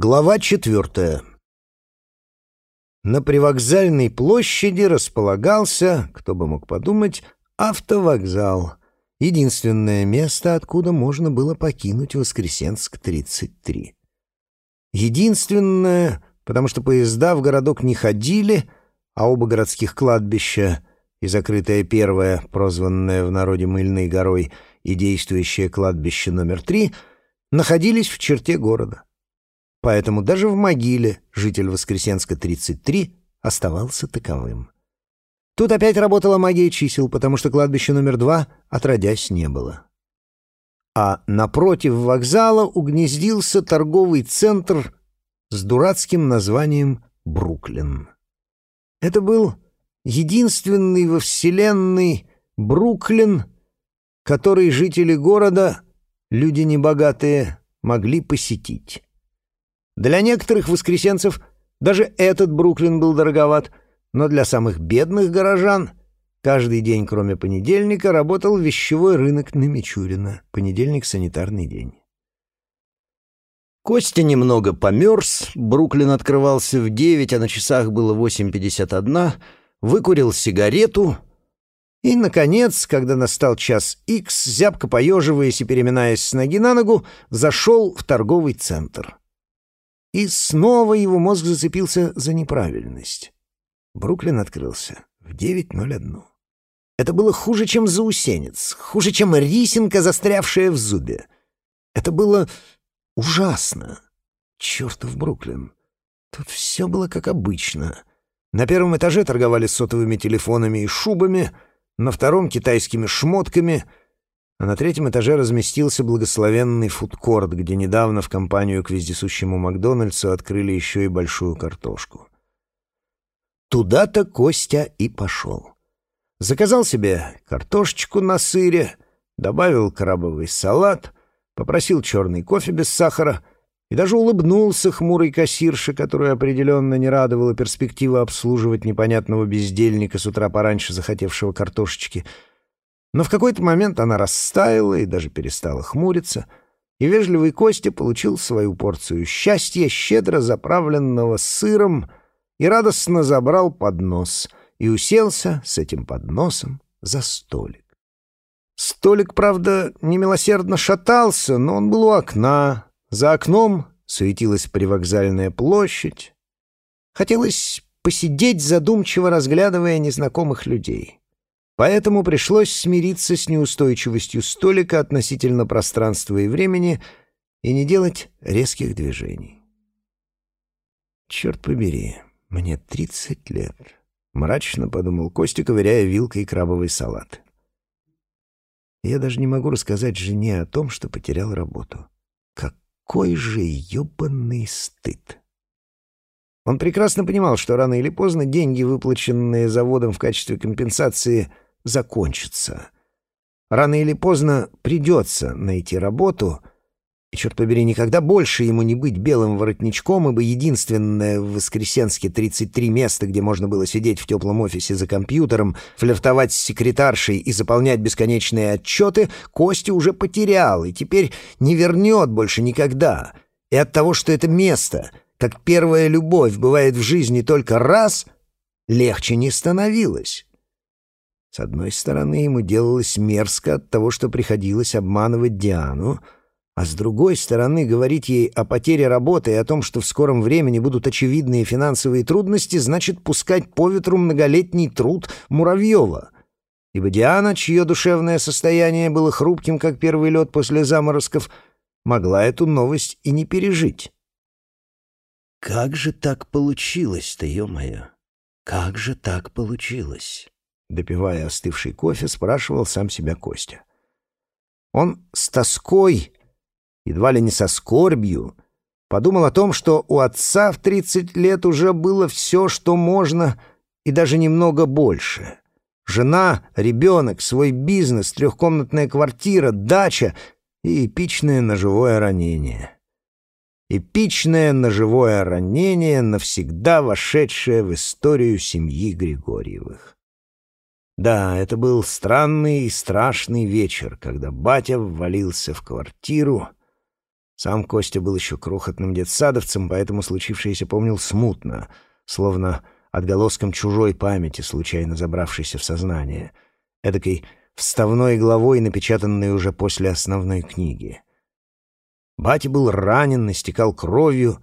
Глава четвертая. На привокзальной площади располагался, кто бы мог подумать, автовокзал. Единственное место, откуда можно было покинуть Воскресенск-33. Единственное, потому что поезда в городок не ходили, а оба городских кладбища, и закрытое первое, прозванное в народе Мыльной горой, и действующее кладбище номер три, находились в черте города. Поэтому даже в могиле житель Воскресенска, 33, оставался таковым. Тут опять работала магия чисел, потому что кладбище номер два отродясь не было. А напротив вокзала угнездился торговый центр с дурацким названием Бруклин. Это был единственный во Вселенной Бруклин, который жители города, люди небогатые, могли посетить. Для некоторых воскресенцев даже этот Бруклин был дороговат, но для самых бедных горожан каждый день, кроме понедельника, работал вещевой рынок на Мичурина. Понедельник — санитарный день. Костя немного померз, Бруклин открывался в девять, а на часах было восемь пятьдесят одна, выкурил сигарету и, наконец, когда настал час икс, зябко поеживаясь и переминаясь с ноги на ногу, зашел в торговый центр. И снова его мозг зацепился за неправильность. Бруклин открылся в 9.01. Это было хуже, чем заусенец, хуже, чем рисинка, застрявшая в зубе. Это было ужасно. Чертов Бруклин. Тут все было как обычно. На первом этаже торговали сотовыми телефонами и шубами, на втором — китайскими шмотками — а на третьем этаже разместился благословенный фудкорт, где недавно в компанию к вездесущему Макдональдсу открыли еще и большую картошку. Туда-то Костя и пошел. Заказал себе картошечку на сыре, добавил крабовый салат, попросил черный кофе без сахара и даже улыбнулся хмурой кассирше, которую определенно не радовала перспектива обслуживать непонятного бездельника с утра пораньше захотевшего картошечки — но в какой-то момент она растаяла и даже перестала хмуриться, и вежливый Костя получил свою порцию счастья, щедро заправленного сыром, и радостно забрал поднос и уселся с этим подносом за столик. Столик, правда, немилосердно шатался, но он был у окна. За окном суетилась привокзальная площадь. Хотелось посидеть, задумчиво разглядывая незнакомых людей. Поэтому пришлось смириться с неустойчивостью столика относительно пространства и времени и не делать резких движений. «Черт побери, мне тридцать лет», — мрачно подумал Костя, ковыряя вилкой крабовый салат. «Я даже не могу рассказать жене о том, что потерял работу. Какой же ебаный стыд!» Он прекрасно понимал, что рано или поздно деньги, выплаченные заводом в качестве компенсации — закончится. Рано или поздно придется найти работу, и, черт побери, никогда больше ему не быть белым воротничком, ибо единственное в Воскресенске 33 места, где можно было сидеть в теплом офисе за компьютером, флиртовать с секретаршей и заполнять бесконечные отчеты, Костя уже потерял и теперь не вернет больше никогда. И от того, что это место, как первая любовь, бывает в жизни только раз, легче не становилось. С одной стороны, ему делалось мерзко от того, что приходилось обманывать Диану, а с другой стороны, говорить ей о потере работы и о том, что в скором времени будут очевидные финансовые трудности, значит пускать по ветру многолетний труд Муравьева. Ибо Диана, чье душевное состояние было хрупким, как первый лед после заморозков, могла эту новость и не пережить. «Как же так получилось-то, ё-моё? Как же так получилось?» Допивая остывший кофе, спрашивал сам себя Костя. Он с тоской, едва ли не со скорбью, подумал о том, что у отца в тридцать лет уже было все, что можно, и даже немного больше. Жена, ребенок, свой бизнес, трехкомнатная квартира, дача и эпичное ножевое ранение. Эпичное ножевое ранение, навсегда вошедшее в историю семьи Григорьевых. Да, это был странный и страшный вечер, когда батя ввалился в квартиру, Сам Костя был еще крохотным детсадовцем, поэтому случившееся помнил смутно, словно отголоском чужой памяти, случайно забравшейся в сознание, эдакой вставной главой, напечатанной уже после основной книги. Батя был ранен, истекал кровью,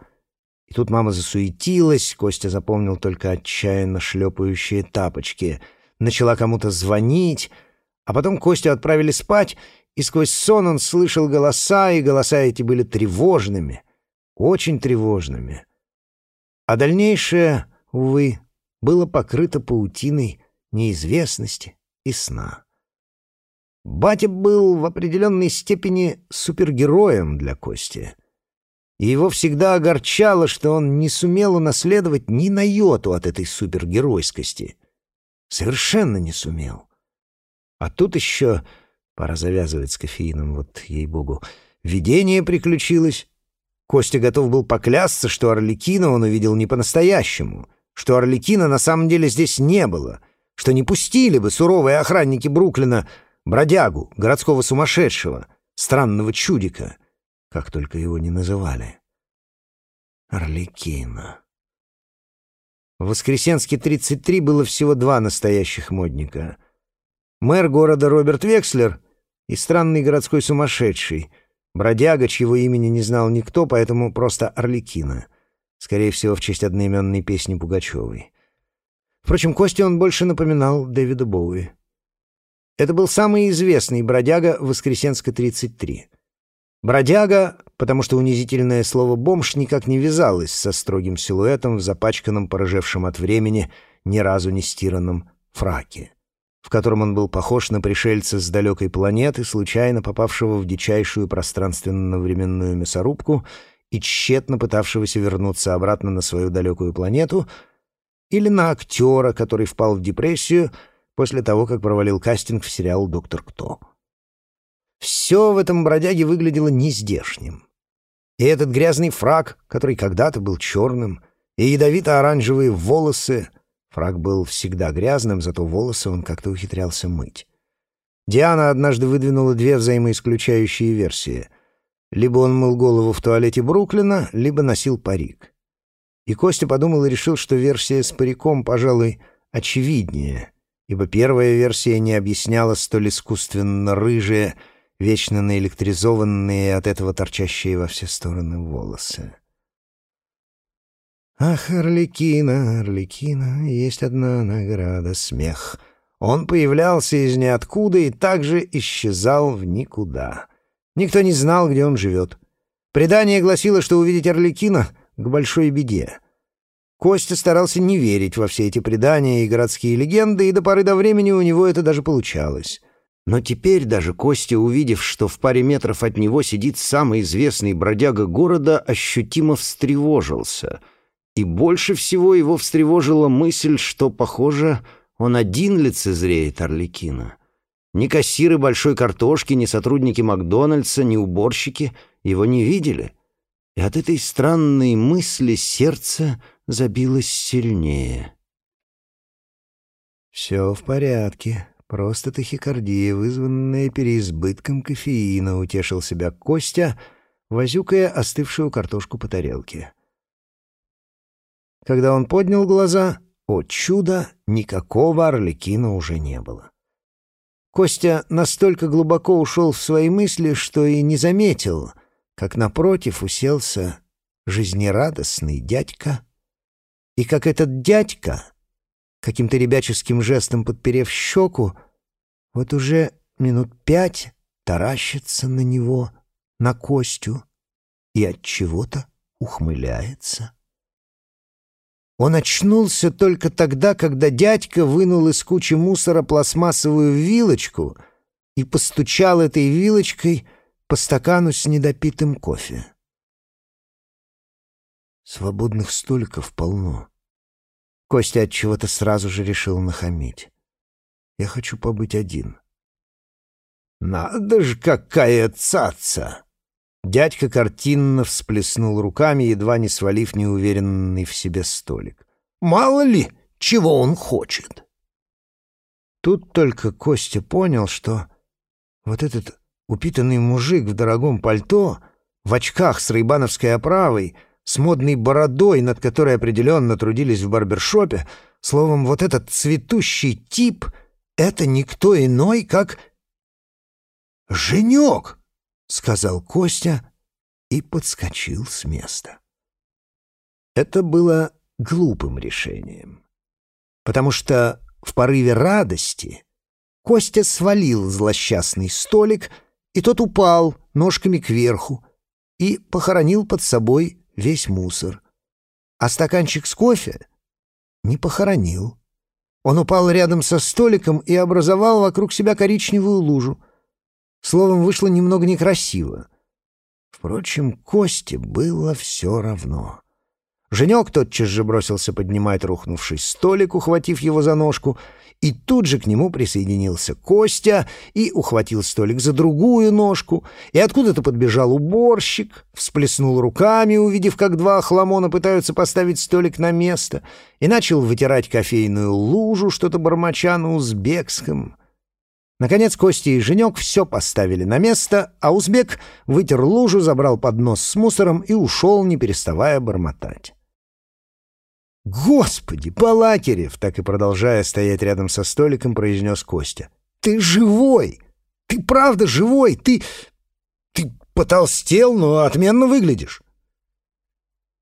и тут мама засуетилась, Костя запомнил только отчаянно шлепающие тапочки, начала кому-то звонить, а потом Костю отправили спать, и сквозь сон он слышал голоса, и голоса эти были тревожными, очень тревожными. А дальнейшее, увы, было покрыто паутиной неизвестности и сна. Батя был в определенной степени супергероем для Кости. И его всегда огорчало, что он не сумел унаследовать ни на йоту от этой супергеройскости. Совершенно не сумел. А тут еще, пора завязывать с кофеином, вот ей-богу, видение приключилось. Костя готов был поклясться, что Орликина он увидел не по-настоящему, что Орликина на самом деле здесь не было, что не пустили бы суровые охранники Бруклина бродягу, городского сумасшедшего, странного чудика, как только его не называли. Орликина. В Воскресенске 33 было всего два настоящих модника. Мэр города Роберт Векслер и странный городской сумасшедший, бродяга, чьего имени не знал никто, поэтому просто Орликина. Скорее всего, в честь одноименной песни Пугачевой. Впрочем, Косте он больше напоминал Дэвида Боуи. Это был самый известный бродяга Воскресенска-33. Бродяга, потому что унизительное слово «бомж» никак не вязалось со строгим силуэтом в запачканном, порыжевшем от времени, ни разу не стиранном фраке, в котором он был похож на пришельца с далекой планеты, случайно попавшего в дичайшую пространственно-временную мясорубку и тщетно пытавшегося вернуться обратно на свою далекую планету, или на актера, который впал в депрессию — после того, как провалил кастинг в сериал «Доктор Кто». Все в этом бродяге выглядело нездешним. И этот грязный фраг, который когда-то был черным, и ядовито-оранжевые волосы. Фраг был всегда грязным, зато волосы он как-то ухитрялся мыть. Диана однажды выдвинула две взаимоисключающие версии. Либо он мыл голову в туалете Бруклина, либо носил парик. И Костя подумал и решил, что версия с париком, пожалуй, очевиднее — ибо первая версия не объясняла столь искусственно рыжие, вечно наэлектризованные от этого торчащие во все стороны волосы. Ах, Орликина, Орликина, есть одна награда — смех. Он появлялся из ниоткуда и также исчезал в никуда. Никто не знал, где он живет. Предание гласило, что увидеть Орликина — к большой беде. Костя старался не верить во все эти предания и городские легенды, и до поры до времени у него это даже получалось. Но теперь даже Костя, увидев, что в паре метров от него сидит самый известный бродяга города, ощутимо встревожился. И больше всего его встревожила мысль, что, похоже, он один лицезреет Орликина. Ни кассиры большой картошки, ни сотрудники Макдональдса, ни уборщики его не видели. И от этой странной мысли сердце забилось сильнее. «Все в порядке. Просто тахикардия, вызванная переизбытком кофеина», — утешил себя Костя, возюкая остывшую картошку по тарелке. Когда он поднял глаза, о чудо, никакого орликина уже не было. Костя настолько глубоко ушел в свои мысли, что и не заметил, как напротив уселся жизнерадостный дядька и как этот дядька, каким-то ребяческим жестом подперев щеку, вот уже минут пять таращится на него, на Костю, и от чего-то ухмыляется. Он очнулся только тогда, когда дядька вынул из кучи мусора пластмассовую вилочку и постучал этой вилочкой по стакану с недопитым кофе. Свободных столиков полно. Костя от чего-то сразу же решил нахамить. Я хочу побыть один. Надо же, какая цаца! Дядька картинно всплеснул руками, едва не свалив неуверенный в себе столик. Мало ли, чего он хочет. Тут только Костя понял, что вот этот упитанный мужик в дорогом пальто в очках с рейбановской оправой, с модной бородой, над которой определенно трудились в барбершопе, словом, вот этот цветущий тип — это никто иной, как... «Женек!» — сказал Костя и подскочил с места. Это было глупым решением, потому что в порыве радости Костя свалил злосчастный столик, и тот упал ножками кверху и похоронил под собой весь мусор. А стаканчик с кофе не похоронил. Он упал рядом со столиком и образовал вокруг себя коричневую лужу. Словом, вышло немного некрасиво. Впрочем, Косте было все равно. Женек тотчас же бросился поднимать рухнувший столик, ухватив его за ножку, и тут же к нему присоединился Костя и ухватил столик за другую ножку, и откуда-то подбежал уборщик, всплеснул руками, увидев, как два хламона пытаются поставить столик на место, и начал вытирать кофейную лужу, что-то бормоча на узбекском. Наконец Костя и Женек все поставили на место, а узбек вытер лужу, забрал поднос с мусором и ушел, не переставая бормотать. «Господи, Балакирев!» — так и продолжая стоять рядом со столиком, произнес Костя. «Ты живой! Ты правда живой! Ты... ты потолстел, но отменно выглядишь!»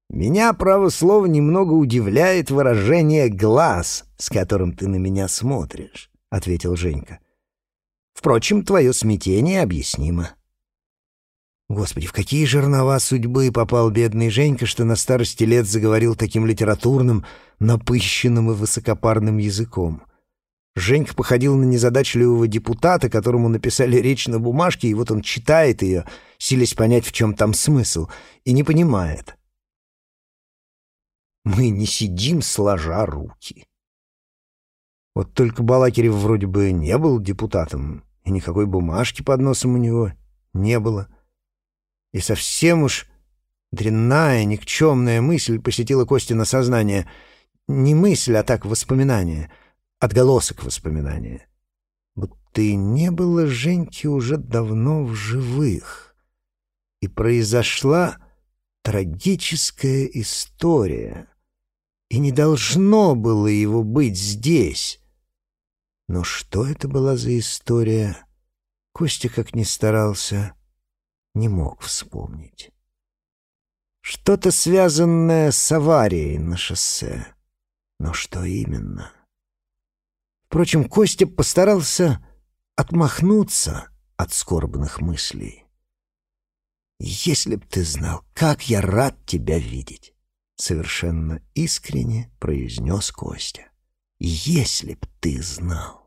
«Меня, право слово, немного удивляет выражение «глаз», с которым ты на меня смотришь», — ответил Женька. «Впрочем, твое смятение объяснимо». Господи, в какие жернова судьбы попал бедный Женька, что на старости лет заговорил таким литературным, напыщенным и высокопарным языком. Женька походил на незадачливого депутата, которому написали речь на бумажке, и вот он читает ее, силясь понять, в чем там смысл, и не понимает. Мы не сидим, сложа руки. Вот только Балакирев вроде бы не был депутатом, и никакой бумажки под носом у него не было. И совсем уж дрянная, никчемная мысль посетила Костина сознание. Не мысль, а так воспоминание, отголосок воспоминания. Будто и не было Женьки уже давно в живых. И произошла трагическая история. И не должно было его быть здесь. Но что это была за история? Костя, как ни старался, не мог вспомнить. Что-то связанное с аварией на шоссе. Но что именно? Впрочем, Костя постарался отмахнуться от скорбных мыслей. «Если б ты знал, как я рад тебя видеть!» — совершенно искренне произнес Костя. «Если б ты знал!»